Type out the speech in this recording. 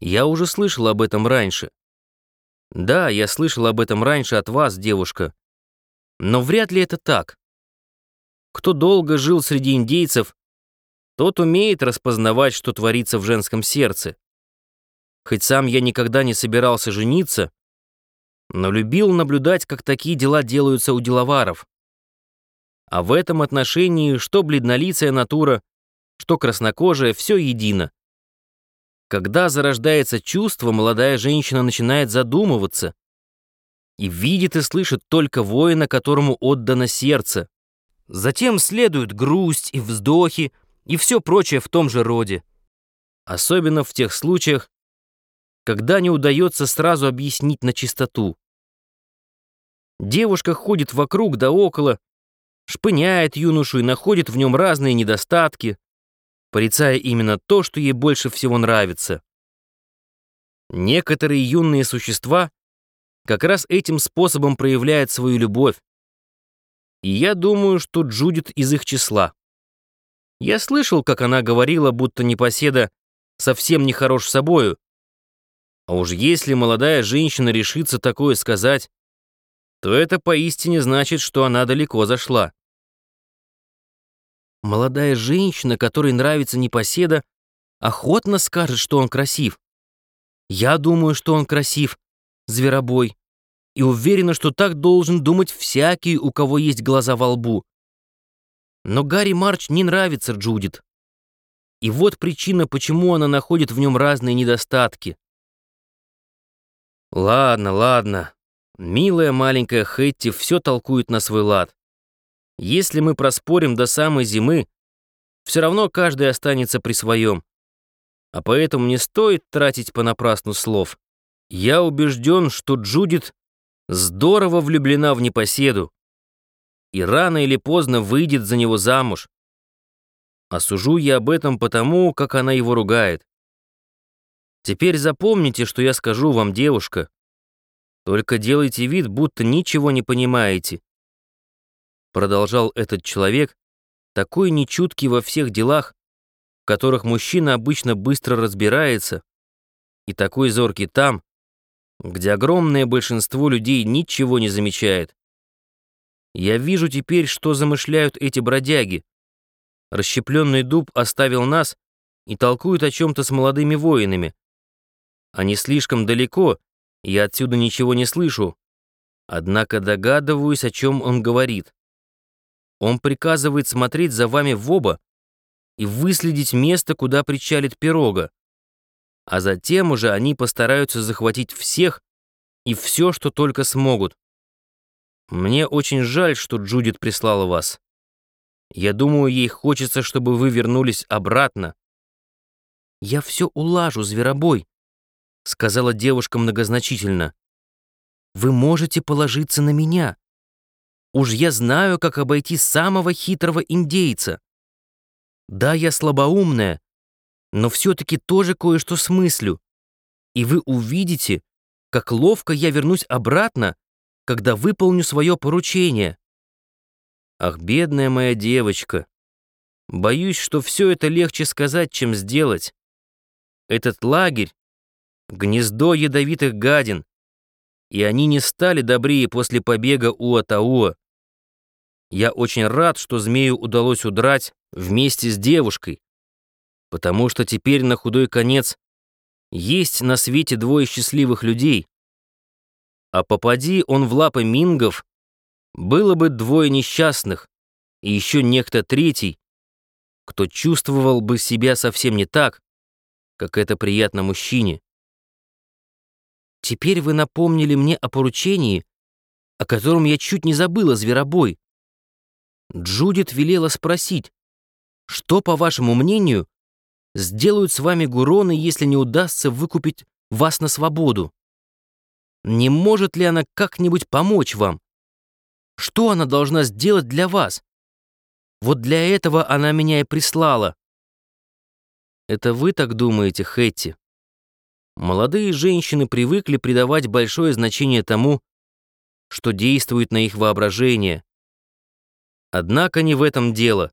Я уже слышал об этом раньше. Да, я слышал об этом раньше от вас, девушка. Но вряд ли это так. Кто долго жил среди индейцев, тот умеет распознавать, что творится в женском сердце. Хоть сам я никогда не собирался жениться, но любил наблюдать, как такие дела делаются у деловаров. А в этом отношении что бледнолицая натура, что краснокожая, все едино. Когда зарождается чувство, молодая женщина начинает задумываться и видит и слышит только воина, которому отдано сердце. Затем следует грусть и вздохи и все прочее в том же роде. Особенно в тех случаях, когда не удается сразу объяснить на чистоту. Девушка ходит вокруг да около, шпыняет юношу и находит в нем разные недостатки, порицая именно то, что ей больше всего нравится. Некоторые юные существа как раз этим способом проявляют свою любовь. И я думаю, что Джудит из их числа. Я слышал, как она говорила, будто непоседа совсем не хорош собою. А уж если молодая женщина решится такое сказать, то это поистине значит, что она далеко зашла. Молодая женщина, которой нравится непоседа, охотно скажет, что он красив. Я думаю, что он красив, зверобой, и уверена, что так должен думать всякий, у кого есть глаза во лбу. Но Гарри Марч не нравится Джудит. И вот причина, почему она находит в нем разные недостатки. Ладно, ладно. Милая маленькая Хэтти все толкует на свой лад. Если мы проспорим до самой зимы, все равно каждый останется при своем. А поэтому не стоит тратить понапрасну слов. Я убежден, что Джудит здорово влюблена в непоседу и рано или поздно выйдет за него замуж. Осужу я об этом потому, как она его ругает. Теперь запомните, что я скажу вам, девушка. Только делайте вид, будто ничего не понимаете продолжал этот человек, такой нечуткий во всех делах, в которых мужчина обычно быстро разбирается, и такой зоркий там, где огромное большинство людей ничего не замечает. Я вижу теперь, что замышляют эти бродяги. Расщепленный дуб оставил нас и толкует о чем-то с молодыми воинами. Они слишком далеко, я отсюда ничего не слышу, однако догадываюсь, о чем он говорит. Он приказывает смотреть за вами в оба и выследить место, куда причалит пирога. А затем уже они постараются захватить всех и все, что только смогут. Мне очень жаль, что Джудит прислала вас. Я думаю, ей хочется, чтобы вы вернулись обратно. Я все улажу, зверобой, сказала девушка многозначительно. Вы можете положиться на меня. Уж я знаю, как обойти самого хитрого индейца. Да, я слабоумная, но все-таки тоже кое-что смыслю. И вы увидите, как ловко я вернусь обратно, когда выполню свое поручение. Ах, бедная моя девочка. Боюсь, что все это легче сказать, чем сделать. Этот лагерь — гнездо ядовитых гадин, и они не стали добрее после побега Уатауа. Я очень рад, что змею удалось удрать вместе с девушкой, потому что теперь на худой конец есть на свете двое счастливых людей. А попади он в лапы мингов, было бы двое несчастных и еще некто третий, кто чувствовал бы себя совсем не так, как это приятно мужчине. Теперь вы напомнили мне о поручении, о котором я чуть не забыла, зверобой. Джудит велела спросить, что, по вашему мнению, сделают с вами гуроны, если не удастся выкупить вас на свободу? Не может ли она как-нибудь помочь вам? Что она должна сделать для вас? Вот для этого она меня и прислала. Это вы так думаете, Хэтти? Молодые женщины привыкли придавать большое значение тому, что действует на их воображение. Однако не в этом дело.